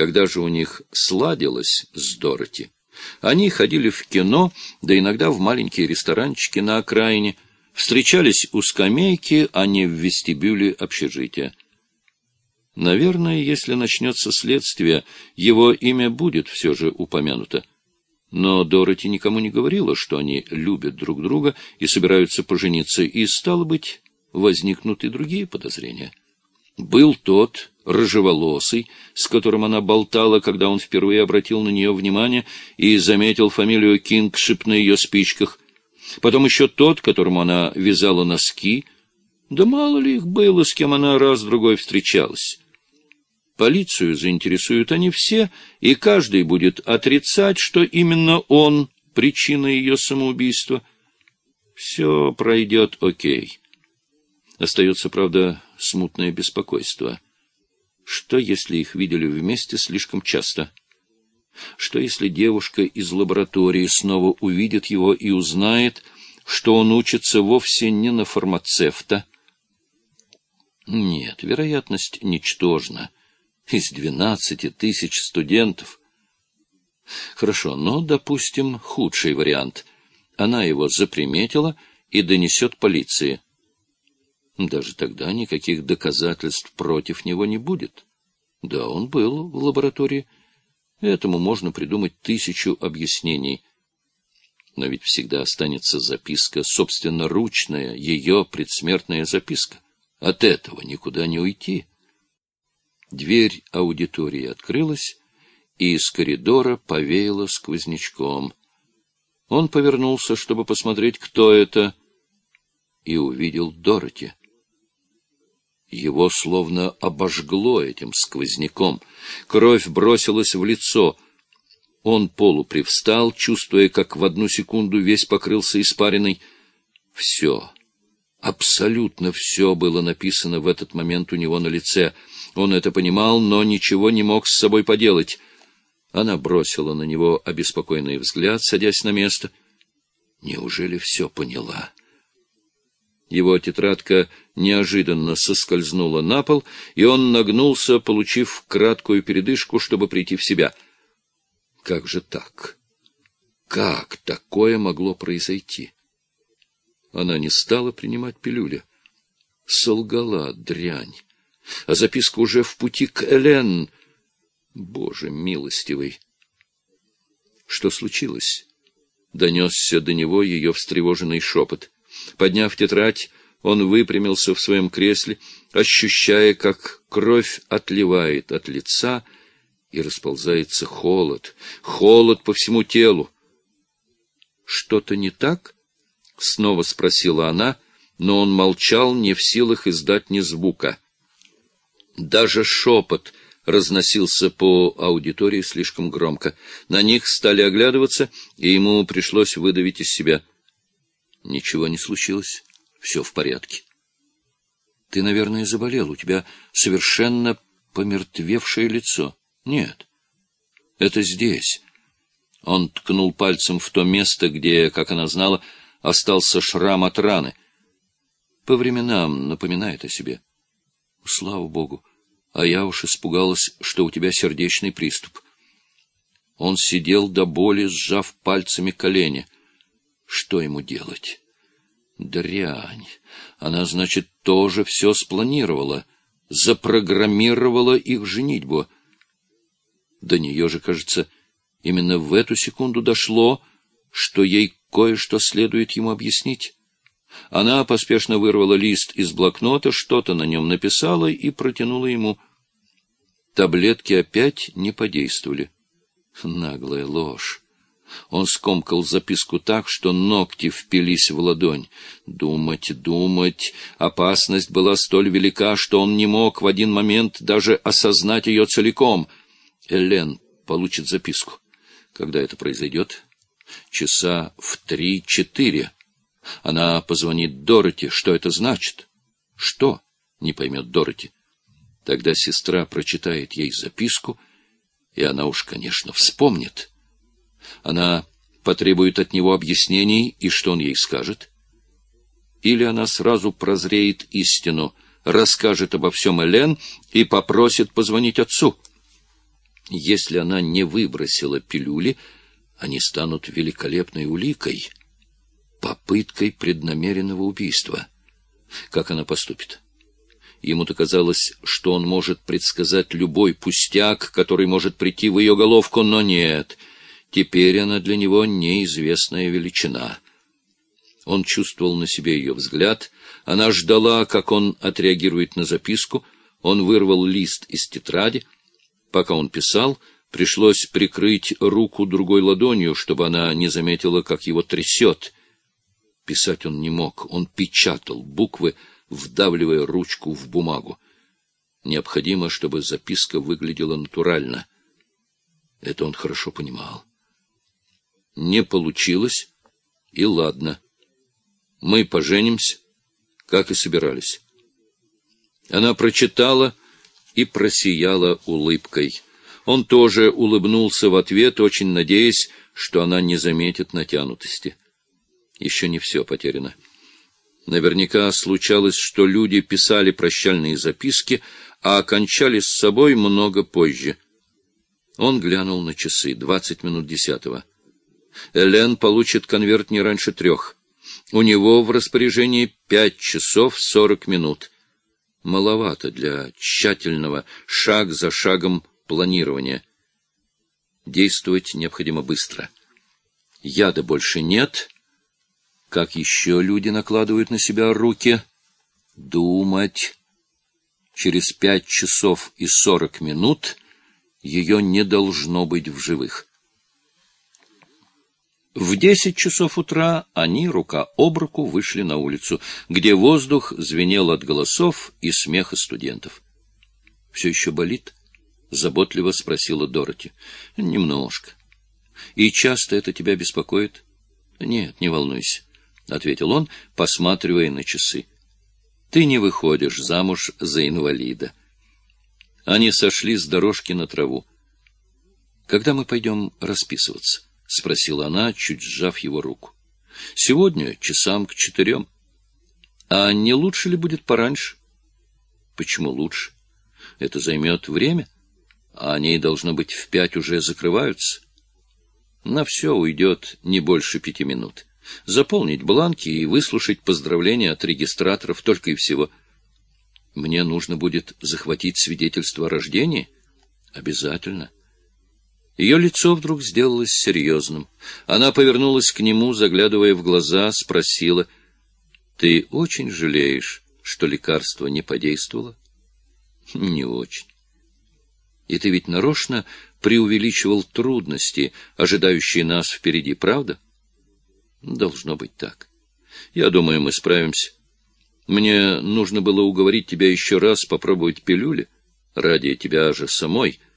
Когда же у них сладилось с Дороти, они ходили в кино, да иногда в маленькие ресторанчики на окраине, встречались у скамейки, а не в вестибюле общежития. Наверное, если начнется следствие, его имя будет все же упомянуто. Но Дороти никому не говорила, что они любят друг друга и собираются пожениться, и, стало быть, возникнут и другие подозрения. Был тот рыжеволосый, с которым она болтала, когда он впервые обратил на нее внимание и заметил фамилию Кингшип на ее спичках. Потом еще тот, которому она вязала носки. Да мало ли их было, с кем она раз-другой встречалась. Полицию заинтересуют они все, и каждый будет отрицать, что именно он — причина ее самоубийства. Все пройдет окей. Остается, правда, смутное беспокойство. Что, если их видели вместе слишком часто? Что, если девушка из лаборатории снова увидит его и узнает, что он учится вовсе не на фармацевта? Нет, вероятность ничтожна из двенадцати тысяч студентов. Хорошо, но, допустим, худший вариант. Она его заприметила и донесет полиции. Даже тогда никаких доказательств против него не будет. Да, он был в лаборатории. Этому можно придумать тысячу объяснений. Но ведь всегда останется записка, собственно, ручная, ее предсмертная записка. От этого никуда не уйти. Дверь аудитории открылась, и из коридора повеяло сквознячком. Он повернулся, чтобы посмотреть, кто это, и увидел Дороти. Его словно обожгло этим сквозняком. Кровь бросилась в лицо. Он полупривстал, чувствуя, как в одну секунду весь покрылся испариной. Все, абсолютно все было написано в этот момент у него на лице — он это понимал, но ничего не мог с собой поделать. Она бросила на него обеспокоенный взгляд, садясь на место. Неужели все поняла? Его тетрадка неожиданно соскользнула на пол, и он нагнулся, получив краткую передышку, чтобы прийти в себя. Как же так? Как такое могло произойти? Она не стала принимать пилюли. Солгала дрянь а записка уже в пути к Элен. Боже милостивый! Что случилось? Донесся до него ее встревоженный шепот. Подняв тетрадь, он выпрямился в своем кресле, ощущая, как кровь отливает от лица и расползается холод, холод по всему телу. «Что-то не так?» — снова спросила она, но он молчал, не в силах издать ни звука. Даже шепот разносился по аудитории слишком громко. На них стали оглядываться, и ему пришлось выдавить из себя. Ничего не случилось. Все в порядке. Ты, наверное, заболел. У тебя совершенно помертвевшее лицо. Нет. Это здесь. Он ткнул пальцем в то место, где, как она знала, остался шрам от раны. По временам напоминает о себе. Слава богу. А я уж испугалась, что у тебя сердечный приступ. Он сидел до боли, сжав пальцами колени. Что ему делать? Дрянь. Она, значит, тоже все спланировала, запрограммировала их женитьбу. До нее же, кажется, именно в эту секунду дошло, что ей кое-что следует ему объяснить. Она поспешно вырвала лист из блокнота, что-то на нем написала и протянула ему. Таблетки опять не подействовали. Наглая ложь. Он скомкал записку так, что ногти впились в ладонь. Думать, думать. Опасность была столь велика, что он не мог в один момент даже осознать ее целиком. Элен получит записку. Когда это произойдет? Часа в три-четыре. Она позвонит Дороти. Что это значит? Что? Не поймет Дороти. Тогда сестра прочитает ей записку, и она уж, конечно, вспомнит. Она потребует от него объяснений, и что он ей скажет? Или она сразу прозреет истину, расскажет обо всем Элен и попросит позвонить отцу? Если она не выбросила пилюли, они станут великолепной уликой, попыткой преднамеренного убийства. Как она поступит? Ему-то казалось, что он может предсказать любой пустяк, который может прийти в ее головку, но нет. Теперь она для него неизвестная величина. Он чувствовал на себе ее взгляд. Она ждала, как он отреагирует на записку. Он вырвал лист из тетради. Пока он писал, пришлось прикрыть руку другой ладонью, чтобы она не заметила, как его трясет. Писать он не мог. Он печатал буквы, вдавливая ручку в бумагу. Необходимо, чтобы записка выглядела натурально. Это он хорошо понимал. Не получилось, и ладно. Мы поженимся, как и собирались. Она прочитала и просияла улыбкой. Он тоже улыбнулся в ответ, очень надеясь, что она не заметит натянутости. Еще не все потеряно. Наверняка случалось, что люди писали прощальные записки, а окончали с собой много позже. Он глянул на часы. Двадцать минут десятого. Элен получит конверт не раньше трех. У него в распоряжении пять часов сорок минут. Маловато для тщательного, шаг за шагом планирования. Действовать необходимо быстро. Яда больше нет — как еще люди накладывают на себя руки? Думать. Через пять часов и сорок минут ее не должно быть в живых. В десять часов утра они рука об руку вышли на улицу, где воздух звенел от голосов и смеха студентов. — Все еще болит? — заботливо спросила Дороти. — Немножко. — И часто это тебя беспокоит? — Нет, не волнуйся. — ответил он, посматривая на часы. — Ты не выходишь замуж за инвалида. Они сошли с дорожки на траву. — Когда мы пойдем расписываться? — спросила она, чуть сжав его руку. — Сегодня часам к четырем. — А не лучше ли будет пораньше? — Почему лучше? Это займет время, а они, должно быть, в пять уже закрываются. На все уйдет не больше пяти минут. — заполнить бланки и выслушать поздравления от регистраторов только и всего. Мне нужно будет захватить свидетельство о рождении? Обязательно. Ее лицо вдруг сделалось серьезным. Она повернулась к нему, заглядывая в глаза, спросила, «Ты очень жалеешь, что лекарство не подействовало?» «Не очень. И ты ведь нарочно преувеличивал трудности, ожидающие нас впереди, правда?» Должно быть так. Я думаю, мы справимся. Мне нужно было уговорить тебя еще раз попробовать пилюли ради тебя же самой —